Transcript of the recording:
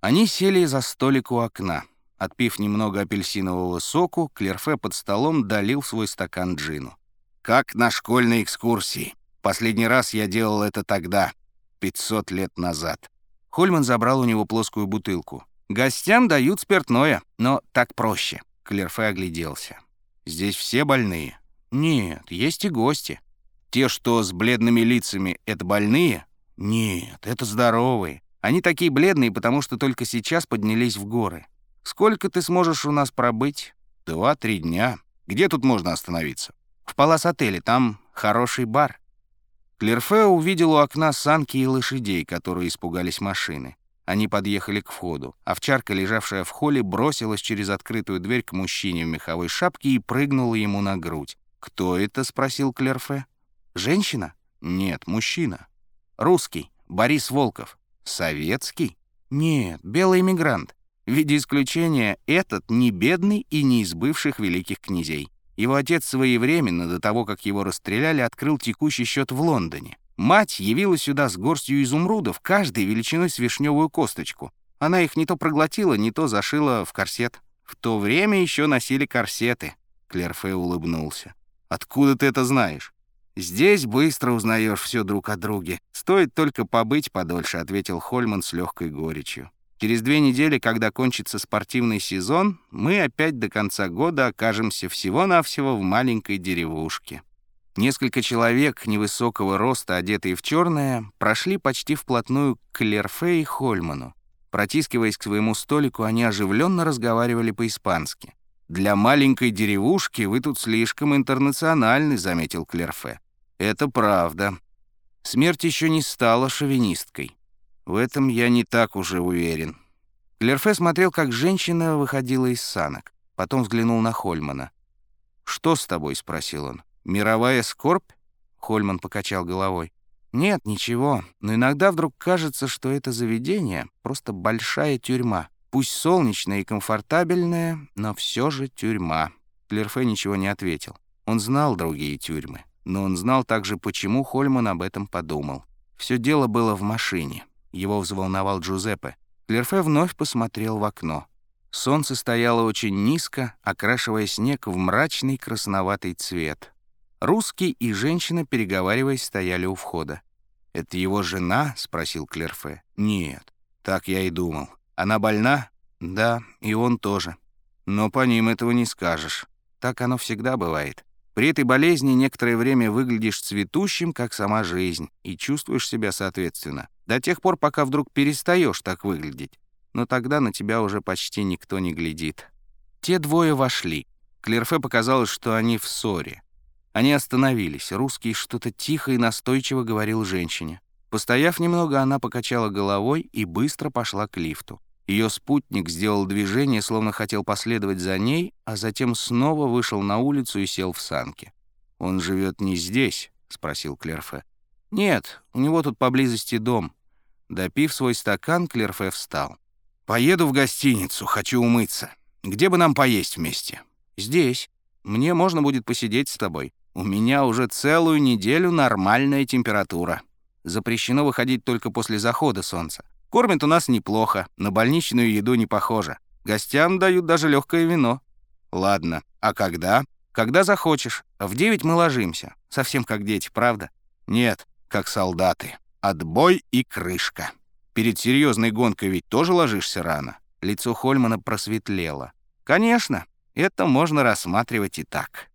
Они сели за столик у окна. Отпив немного апельсинового соку, Клерфе под столом долил свой стакан джину. «Как на школьной экскурсии. Последний раз я делал это тогда, 500 лет назад». Хольман забрал у него плоскую бутылку. «Гостям дают спиртное, но так проще». Клерфе огляделся. «Здесь все больные?» «Нет, есть и гости». «Те, что с бледными лицами, это больные?» «Нет, это здоровые. Они такие бледные, потому что только сейчас поднялись в горы. Сколько ты сможешь у нас пробыть? Два-три дня. Где тут можно остановиться? В Палас-отеле, там хороший бар. Клерфе увидел у окна санки и лошадей, которые испугались машины. Они подъехали к входу. Овчарка, лежавшая в холле, бросилась через открытую дверь к мужчине в меховой шапке и прыгнула ему на грудь. «Кто это?» — спросил Клерфе. «Женщина?» «Нет, мужчина. Русский. Борис Волков. Советский? Нет, белый иммигрант. В виде исключения, этот не бедный и не из бывших великих князей. Его отец своевременно, до того, как его расстреляли, открыл текущий счет в Лондоне. Мать явилась сюда с горстью изумрудов, каждой величиной с вишневую косточку. Она их не то проглотила, не то зашила в корсет. В то время еще носили корсеты. Клерфе улыбнулся. «Откуда ты это знаешь?» «Здесь быстро узнаешь все друг о друге. Стоит только побыть подольше», — ответил Хольман с легкой горечью. Через две недели, когда кончится спортивный сезон, мы опять до конца года окажемся всего-навсего в маленькой деревушке. Несколько человек невысокого роста, одетые в черное, прошли почти вплотную к Лерфе и Хольману. Протискиваясь к своему столику, они оживленно разговаривали по-испански. «Для маленькой деревушки вы тут слишком интернациональны», — заметил Клерфе. «Это правда. Смерть еще не стала шовинисткой. В этом я не так уже уверен. Клерфе смотрел, как женщина выходила из санок. Потом взглянул на Хольмана. «Что с тобой?» — спросил он. «Мировая скорбь?» Хольман покачал головой. «Нет, ничего. Но иногда вдруг кажется, что это заведение — просто большая тюрьма. Пусть солнечная и комфортабельная, но все же тюрьма». Клерфе ничего не ответил. Он знал другие тюрьмы. Но он знал также, почему Хольман об этом подумал. Все дело было в машине. Его взволновал Джузеппе. Клерфе вновь посмотрел в окно. Солнце стояло очень низко, окрашивая снег в мрачный красноватый цвет. Русский и женщина, переговариваясь, стояли у входа. «Это его жена?» — спросил Клерфе. «Нет, так я и думал. Она больна?» «Да, и он тоже. Но по ним этого не скажешь. Так оно всегда бывает. При этой болезни некоторое время выглядишь цветущим, как сама жизнь, и чувствуешь себя соответственно. До тех пор, пока вдруг перестаешь так выглядеть. Но тогда на тебя уже почти никто не глядит. Те двое вошли. Клерфе показалось, что они в ссоре. Они остановились. Русский что-то тихо и настойчиво говорил женщине. Постояв немного, она покачала головой и быстро пошла к лифту. Ее спутник сделал движение, словно хотел последовать за ней, а затем снова вышел на улицу и сел в санки. «Он живет не здесь?» — спросил Клерфе. «Нет, у него тут поблизости дом». Допив свой стакан, Клерфе встал. «Поеду в гостиницу, хочу умыться. Где бы нам поесть вместе?» «Здесь. Мне можно будет посидеть с тобой. У меня уже целую неделю нормальная температура. Запрещено выходить только после захода солнца. Кормят у нас неплохо, на больничную еду не похоже. Гостям дают даже легкое вино. Ладно, а когда? Когда захочешь. В девять мы ложимся. Совсем как дети, правда? Нет, как солдаты. Отбой и крышка. Перед серьезной гонкой ведь тоже ложишься рано. Лицо Хольмана просветлело. Конечно, это можно рассматривать и так.